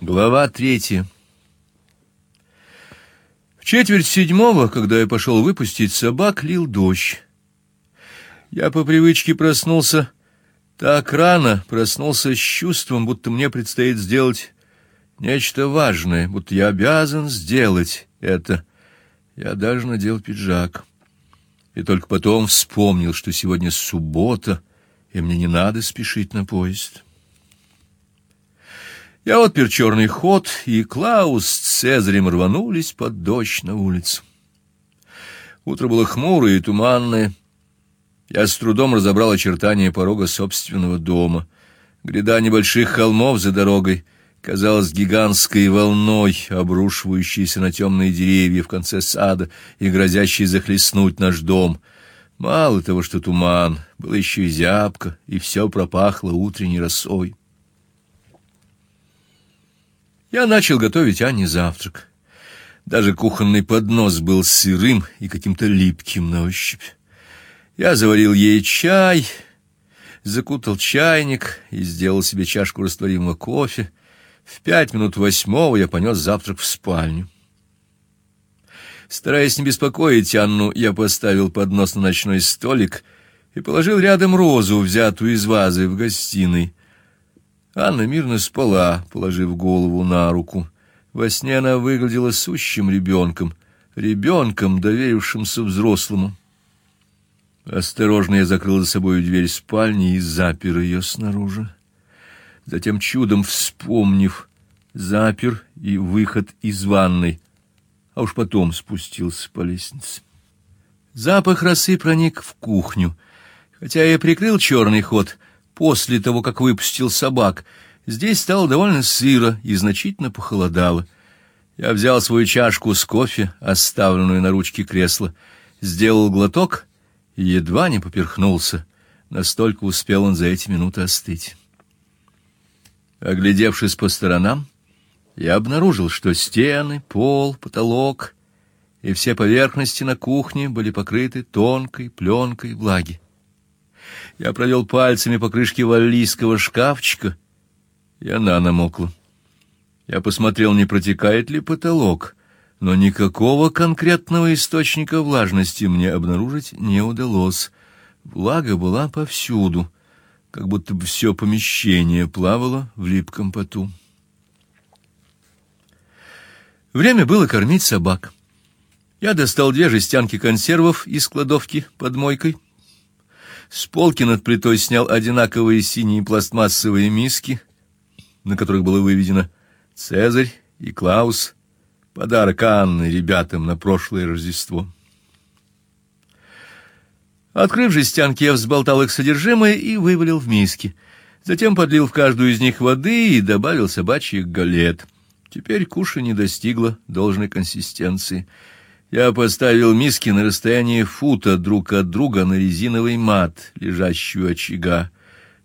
Глава третья. В четверть седьмого, когда я пошел выпустить собак, лил дождь. Я по привычке проснулся так рано, проснулся с чувством, будто мне предстоит сделать нечто важное, будто я обязан сделать это. Я даже надел пиджак. И только потом вспомнил, что сегодня суббота, и мне не надо спешить на поезд. Я отпер черный ход, и Клаус с Цезарем рванулись под дождь на улицу. Утро было хмурое и туманное. Я с трудом разобрал очертания порога собственного дома. Гряда небольших холмов за дорогой казалась гигантской волной, обрушивающейся на темные деревья в конце сада и грозящей захлестнуть наш дом. Мало того, что туман, было еще и зябко, и все пропахло утренней росой. Я начал готовить Анне завтрак. Даже кухонный поднос был сырым и каким-то липким на ощупь. Я заварил ей чай, закутал чайник и сделал себе чашку растворимого кофе. В пять минут восьмого я понес завтрак в спальню. Стараясь не беспокоить Анну, я поставил поднос на ночной столик и положил рядом розу, взятую из вазы в гостиной. Анна мирно спала, положив голову на руку. Во сне она выглядела сущим ребенком, ребенком, доверившимся взрослому. Осторожно я закрыл за собой дверь спальни и запер ее снаружи. Затем чудом вспомнив, запер и выход из ванной, а уж потом спустился по лестнице. Запах росы проник в кухню, хотя я прикрыл черный ход — после того, как выпустил собак, здесь стало довольно сыро и значительно похолодало. Я взял свою чашку с кофе, оставленную на ручке кресла, сделал глоток и едва не поперхнулся. Настолько успел он за эти минуты остыть. Оглядевшись по сторонам, я обнаружил, что стены, пол, потолок и все поверхности на кухне были покрыты тонкой пленкой влаги. Я провел пальцами по крышке валлийского шкафчика, и она намокла. Я посмотрел, не протекает ли потолок, но никакого конкретного источника влажности мне обнаружить не удалось. Влага была повсюду, как будто бы все помещение плавало в липком поту. Время было кормить собак. Я достал две жестянки консервов из кладовки под мойкой — с полки над плитой снял одинаковые синие пластмассовые миски, на которых было выведено «Цезарь» и «Клаус», подарок Анны ребятам на прошлое Рождество. Открыв жестянки, я взболтал их содержимое и вывалил в миски. Затем подлил в каждую из них воды и добавил собачьих галет. Теперь кушанье достигло должной консистенции — я поставил миски на расстоянии фута друг от друга на резиновый мат, лежащий у очага.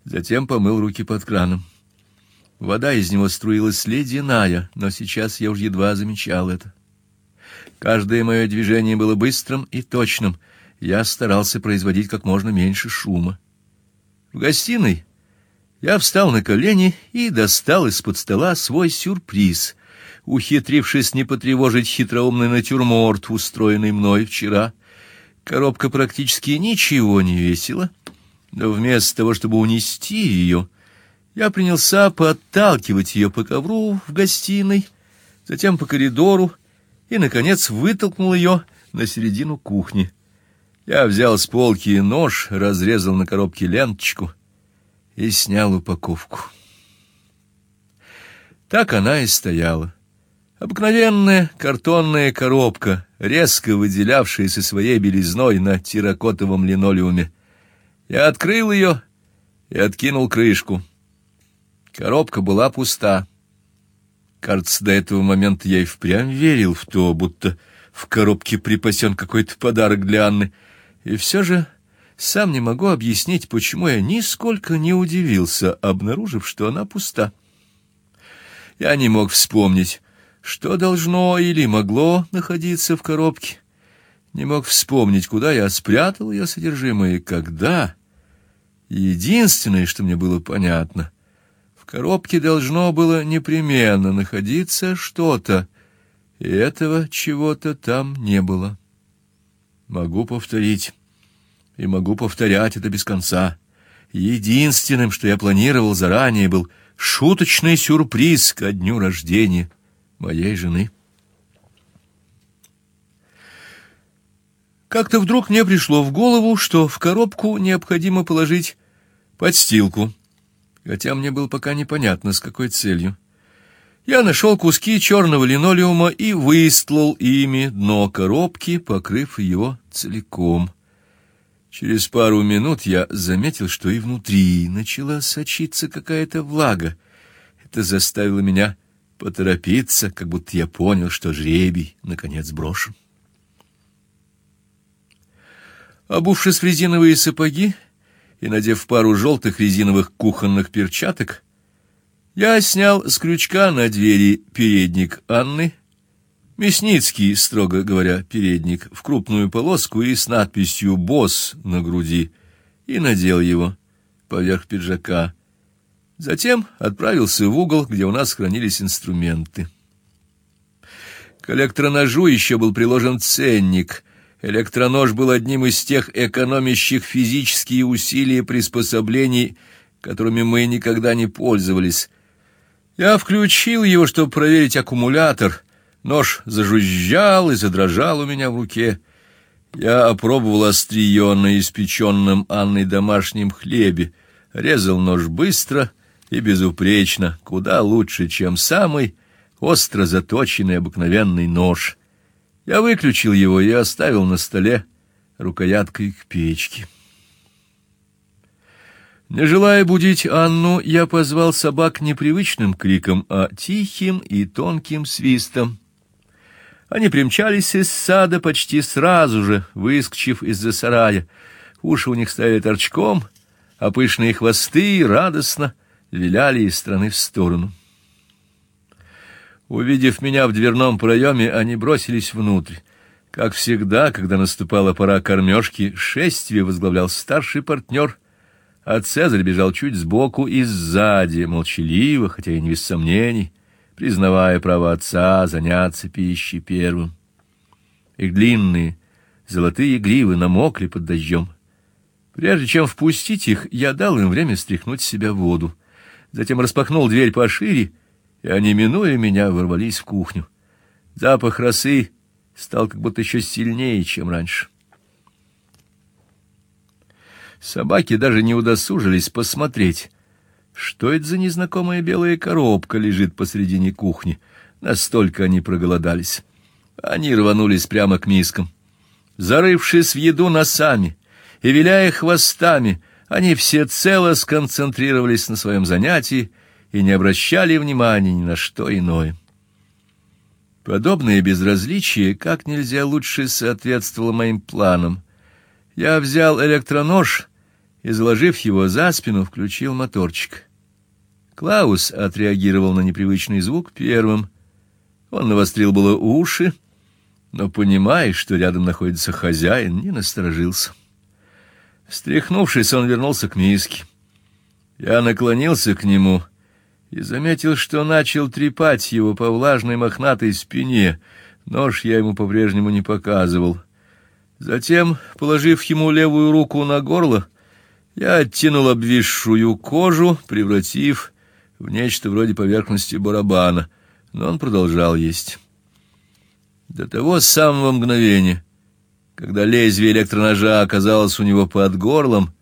Затем помыл руки под краном. Вода из него струилась ледяная, но сейчас я уж едва замечал это. Каждое мое движение было быстрым и точным. Я старался производить как можно меньше шума. В гостиной я встал на колени и достал из-под стола свой сюрприз — ухитрившись не потревожить хитроумный натюрморт, устроенный мной вчера. Коробка практически ничего не весила, но вместо того, чтобы унести ее, я принялся подталкивать ее по ковру в гостиной, затем по коридору и, наконец, вытолкнул ее на середину кухни. Я взял с полки нож, разрезал на коробке ленточку и снял упаковку. Так она и стояла Обыкновенная картонная коробка, резко выделявшаяся своей белизной на терракотовом линолеуме. Я открыл ее и откинул крышку. Коробка была пуста. Кажется, до этого момента я и впрямь верил в то, будто в коробке припасен какой-то подарок для Анны. И все же сам не могу объяснить, почему я нисколько не удивился, обнаружив, что она пуста. Я не мог вспомнить, что должно или могло находиться в коробке? Не мог вспомнить, куда я спрятал ее содержимое и когда. Единственное, что мне было понятно, в коробке должно было непременно находиться что-то, и этого чего-то там не было. Могу повторить, и могу повторять это без конца. Единственным, что я планировал заранее, был шуточный сюрприз ко дню рождения моей жены. Как-то вдруг мне пришло в голову, что в коробку необходимо положить подстилку, хотя мне было пока непонятно, с какой целью. Я нашел куски черного линолеума и выстлал ими дно коробки, покрыв его целиком. Через пару минут я заметил, что и внутри начала сочиться какая-то влага. Это заставило меня поторопиться, как будто я понял, что жребий наконец брошен. Обувшись в резиновые сапоги и надев пару желтых резиновых кухонных перчаток, я снял с крючка на двери передник Анны, мясницкий, строго говоря, передник, в крупную полоску и с надписью «Босс» на груди, и надел его поверх пиджака. Затем отправился в угол, где у нас хранились инструменты. К электроножу еще был приложен ценник — Электронож был одним из тех экономящих физические усилия приспособлений, которыми мы никогда не пользовались. Я включил его, чтобы проверить аккумулятор. Нож зажужжал и задрожал у меня в руке. Я опробовал острие на испеченном Анной домашнем хлебе. Резал нож быстро и безупречно, куда лучше, чем самый остро заточенный обыкновенный нож — я выключил его и оставил на столе рукояткой к печке. Не желая будить Анну, я позвал собак непривычным криком, а тихим и тонким свистом. Они примчались из сада почти сразу же, выскочив из-за сарая. Уши у них стояли торчком, а пышные хвосты радостно виляли из стороны в сторону. Увидев меня в дверном проеме, они бросились внутрь. Как всегда, когда наступала пора кормежки, шествие возглавлял старший партнер, а Цезарь бежал чуть сбоку и сзади, молчаливо, хотя и не без сомнений, признавая право отца заняться пищей первым. Их длинные золотые гривы намокли под дождем. Прежде чем впустить их, я дал им время стряхнуть с себя воду. Затем распахнул дверь пошире и они, минуя меня, ворвались в кухню. Запах росы стал как будто еще сильнее, чем раньше. Собаки даже не удосужились посмотреть, что это за незнакомая белая коробка лежит посредине кухни. Настолько они проголодались. Они рванулись прямо к мискам. Зарывшись в еду носами и виляя хвостами, они все цело сконцентрировались на своем занятии и не обращали внимания ни на что иное. Подобное безразличие как нельзя лучше соответствовало моим планам. Я взял электронож и, заложив его за спину, включил моторчик. Клаус отреагировал на непривычный звук первым. Он навострил было уши, но, понимая, что рядом находится хозяин, не насторожился. Встряхнувшись, он вернулся к миске. Я наклонился к нему и заметил, что начал трепать его по влажной мохнатой спине. Нож я ему по-прежнему не показывал. Затем, положив ему левую руку на горло, я оттянул обвисшую кожу, превратив в нечто вроде поверхности барабана, но он продолжал есть. До того самого мгновения, когда лезвие электроножа оказалось у него под горлом,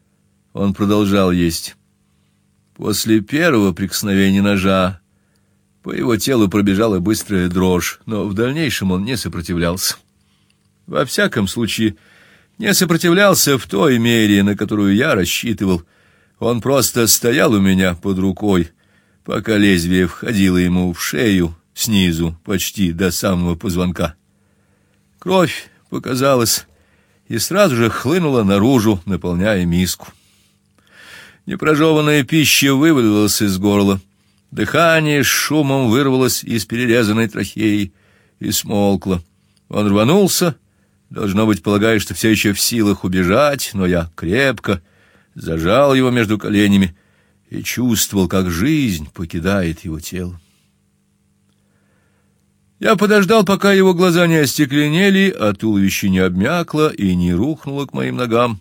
он продолжал есть. После первого прикосновения ножа по его телу пробежала быстрая дрожь, но в дальнейшем он не сопротивлялся. Во всяком случае, не сопротивлялся в той мере, на которую я рассчитывал. Он просто стоял у меня под рукой, пока лезвие входило ему в шею снизу, почти до самого позвонка. Кровь показалась и сразу же хлынула наружу, наполняя миску. Непрожеванная пища вывалилась из горла. Дыхание с шумом вырвалось из перерезанной трахеи и смолкло. Он рванулся, должно быть, полагая, что все еще в силах убежать, но я крепко зажал его между коленями и чувствовал, как жизнь покидает его тело. Я подождал, пока его глаза не остекленели, а туловище не обмякло и не рухнуло к моим ногам,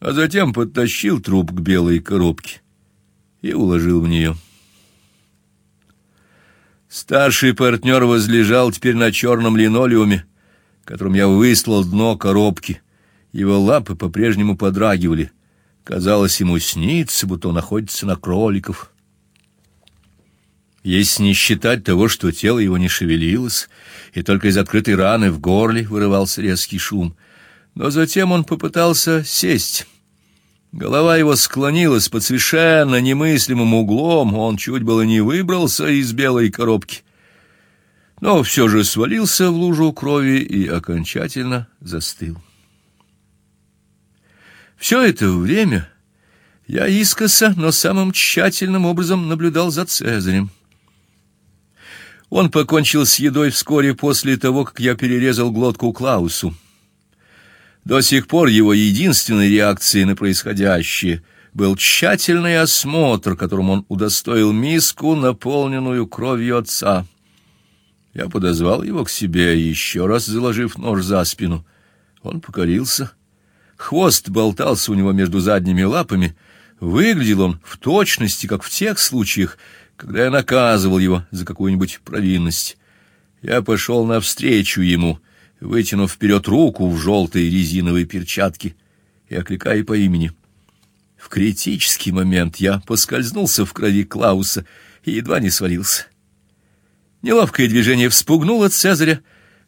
а затем подтащил труп к белой коробке и уложил в нее. Старший партнер возлежал теперь на черном линолеуме, которым я выслал дно коробки. Его лапы по-прежнему подрагивали. Казалось, ему снится, будто он находится на кроликов. Если не считать того, что тело его не шевелилось, и только из открытой раны в горле вырывался резкий шум. Но затем он попытался сесть. Голова его склонилась под совершенно немыслимым углом, он чуть было не выбрался из белой коробки. Но все же свалился в лужу крови и окончательно застыл. Все это время я искоса, но самым тщательным образом наблюдал за Цезарем. Он покончил с едой вскоре после того, как я перерезал глотку Клаусу. До сих пор его единственной реакцией на происходящее был тщательный осмотр, которым он удостоил миску, наполненную кровью отца. Я подозвал его к себе, еще раз заложив нож за спину. Он покорился. Хвост болтался у него между задними лапами. Выглядел он в точности, как в тех случаях, когда я наказывал его за какую-нибудь провинность. Я пошел навстречу ему, вытянув вперед руку в желтой резиновой перчатке и окликая по имени. В критический момент я поскользнулся в крови Клауса и едва не свалился. Неловкое движение вспугнуло Цезаря.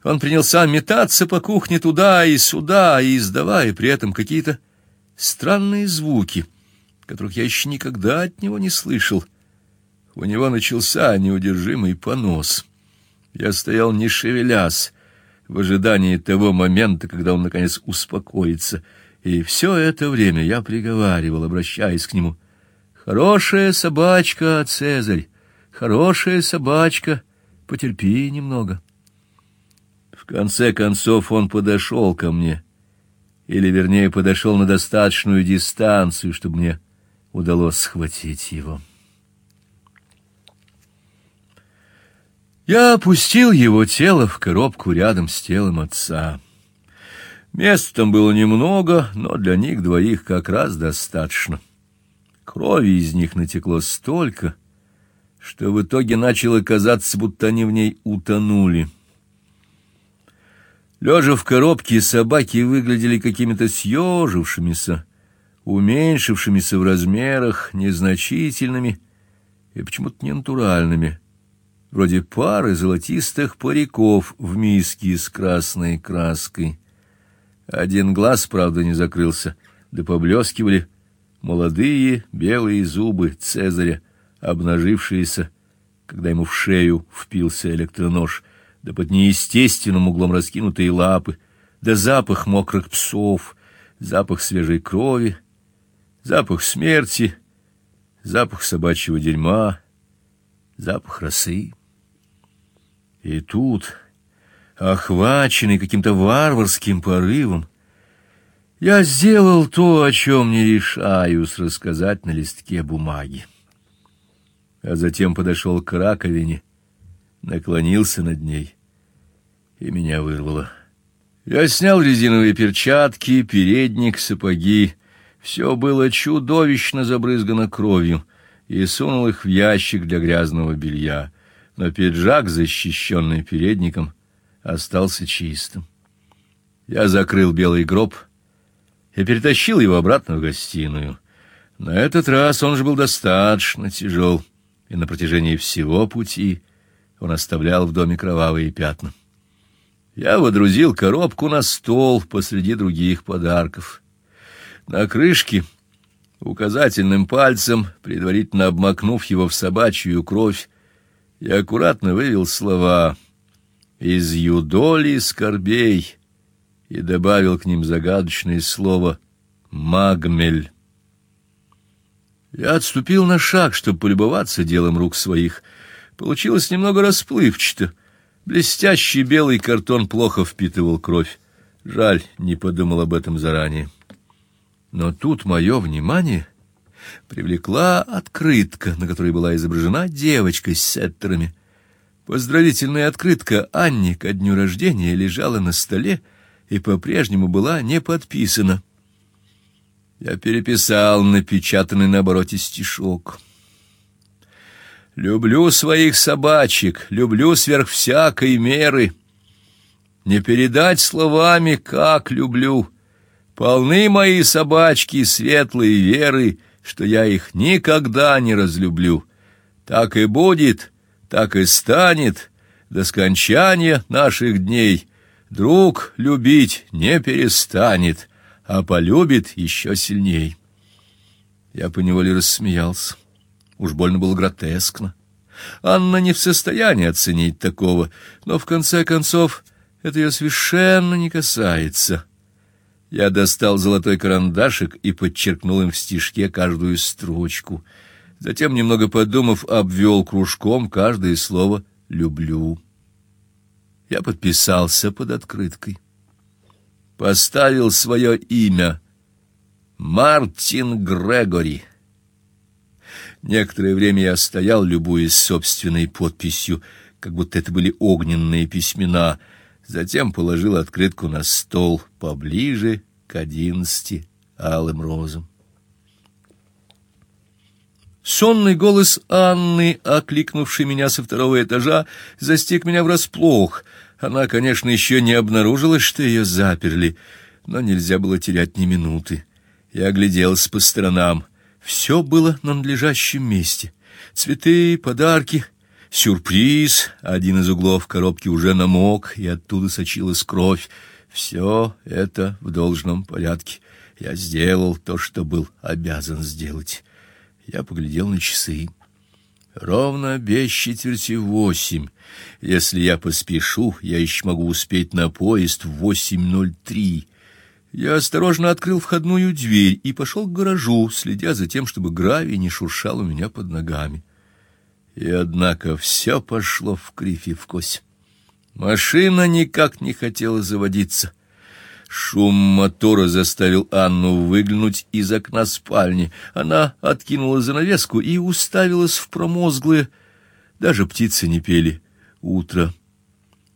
Он принялся метаться по кухне туда и сюда, и издавая при этом какие-то странные звуки, которых я еще никогда от него не слышал. У него начался неудержимый понос. Я стоял не шевелясь, в ожидании того момента, когда он наконец успокоится, и все это время я приговаривал, обращаясь к нему: "Хорошая собачка, Цезарь, хорошая собачка, потерпи немного". В конце концов он подошел ко мне, или вернее, подошел на достаточную дистанцию, чтобы мне удалось схватить его. Я опустил его тело в коробку рядом с телом отца. Места там было немного, но для них двоих как раз достаточно. Крови из них натекло столько, что в итоге начало казаться, будто они в ней утонули. Лежа в коробке, собаки выглядели какими-то съежившимися, уменьшившимися в размерах, незначительными и почему-то ненатуральными вроде пары золотистых париков в миске с красной краской. Один глаз, правда, не закрылся, да поблескивали молодые белые зубы Цезаря, обнажившиеся, когда ему в шею впился электронож, да под неестественным углом раскинутые лапы, да запах мокрых псов, запах свежей крови, запах смерти, запах собачьего дерьма, запах росы. И тут, охваченный каким-то варварским порывом, я сделал то, о чем не решаюсь рассказать на листке бумаги. А затем подошел к раковине, наклонился над ней, и меня вырвало. Я снял резиновые перчатки, передник, сапоги. Все было чудовищно забрызгано кровью, и сунул их в ящик для грязного белья но пиджак, защищенный передником, остался чистым. Я закрыл белый гроб и перетащил его обратно в гостиную. На этот раз он же был достаточно тяжел, и на протяжении всего пути он оставлял в доме кровавые пятна. Я водрузил коробку на стол посреди других подарков. На крышке указательным пальцем, предварительно обмакнув его в собачью кровь, я аккуратно вывел слова из юдоли скорбей и добавил к ним загадочное слово магмель. Я отступил на шаг, чтобы полюбоваться делом рук своих. Получилось немного расплывчато. Блестящий белый картон плохо впитывал кровь. Жаль, не подумал об этом заранее. Но тут мое внимание привлекла открытка, на которой была изображена девочка с сеттерами. Поздравительная открытка Анне ко дню рождения лежала на столе и по-прежнему была не подписана. Я переписал напечатанный на обороте стишок. Люблю своих собачек, люблю сверх всякой меры. Не передать словами, как люблю. Полны мои собачки светлой веры, что я их никогда не разлюблю. Так и будет, так и станет до скончания наших дней. Друг любить не перестанет, а полюбит еще сильней. Я поневоле рассмеялся. Уж больно было гротескно. Анна не в состоянии оценить такого, но в конце концов это ее совершенно не касается. Я достал золотой карандашик и подчеркнул им в стишке каждую строчку. Затем, немного подумав, обвел кружком каждое слово «люблю». Я подписался под открыткой. Поставил свое имя Мартин Грегори. Некоторое время я стоял, любуясь собственной подписью, как будто это были огненные письмена — затем положил открытку на стол поближе к одиннадцати алым розам. Сонный голос Анны, окликнувший меня со второго этажа, застиг меня врасплох. Она, конечно, еще не обнаружила, что ее заперли, но нельзя было терять ни минуты. Я огляделся по сторонам. Все было на надлежащем месте. Цветы, подарки, Сюрприз! Один из углов коробки уже намок, и оттуда сочилась кровь. Все это в должном порядке. Я сделал то, что был обязан сделать. Я поглядел на часы. Ровно без четверти восемь. Если я поспешу, я еще могу успеть на поезд в восемь ноль три. Я осторожно открыл входную дверь и пошел к гаражу, следя за тем, чтобы гравий не шуршал у меня под ногами. И однако все пошло в кривь и в кось. Машина никак не хотела заводиться. Шум мотора заставил Анну выглянуть из окна спальни. Она откинула занавеску и уставилась в промозглое. Даже птицы не пели. Утро.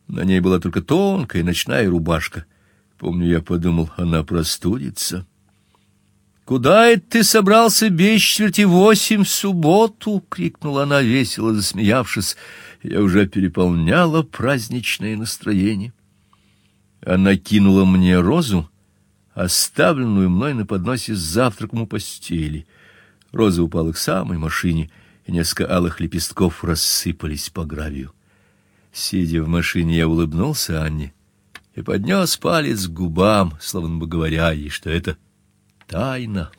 На ней была только тонкая ночная рубашка. Помню, я подумал, она простудится. Куда это ты собрался без четверти восемь в субботу? крикнула она весело, засмеявшись. Я уже переполняла праздничное настроение. Она кинула мне розу, оставленную мной на подносе с завтраком у постели. Роза упала к самой машине, и несколько алых лепестков рассыпались по гравию. Сидя в машине, я улыбнулся Анне и поднес палец к губам, словно бы говоря ей, что это Taina.